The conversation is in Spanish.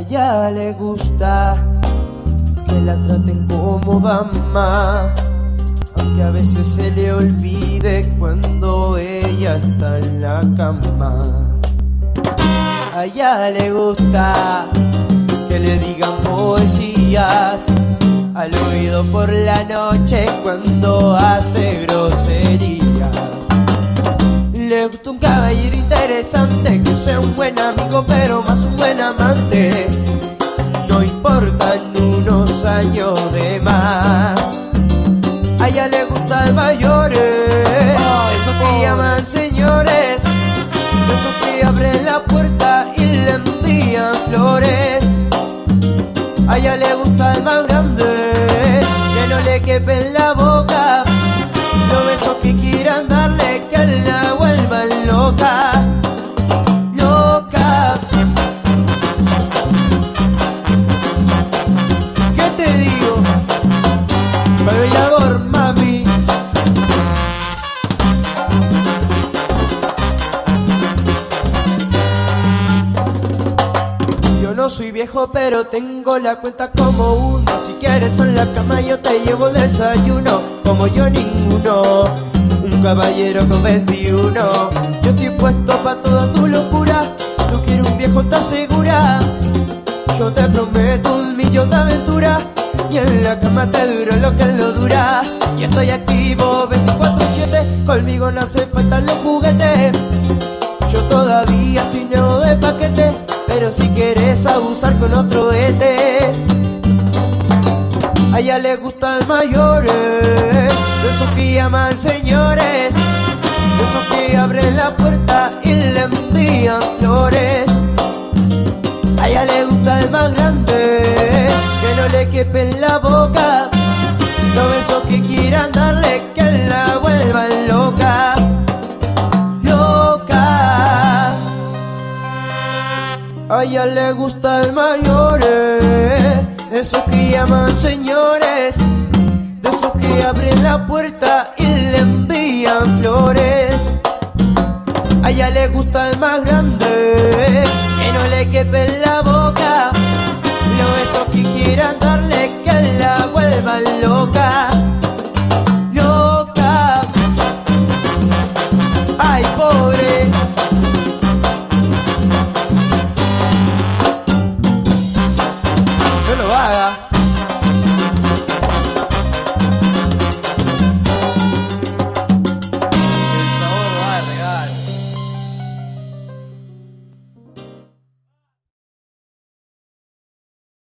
ella le gusta que la traten como dama, aunque a veces se le olvide cuando ella está en la cama. A ella le gusta que le digan poesías al oído por la noche cuando hace groserías. Le gusta un caballero interesante que sea un buen amigo pero más un buen amante. No importan unos años de más. A ella le gustan mayores, esos que llaman señores, esos que abren la puerta y le envían flores. A ella le gusta el más grande, que no le quepe en la soy viejo, pero tengo la cuenta como uno. Si quieres en la cama, yo te llevo desayuno. Como yo ninguno, un caballero con 21. Yo estoy puesto pa' toda tu locura. Tú quieres un viejo, ¿estás segura? Yo te prometo un millón de aventuras. Y en la cama te duro lo que lo dura. Y estoy activo 24-7. Conmigo no hace falta los juguetes. Pero si quieres abusar con otro ete, a ella le gustan mayores, de que llaman señores, de que abren la puerta y le envían flores. A ella le gusta el más grande, que no le quepe en la boca, los besos que quieran darle, A ella le gusta el mayores, de esos que llaman señores, de esos que abren la puerta y le envían flores. A ella le gusta el más grande, que no le quepe en la boca, los besos que quieran darle,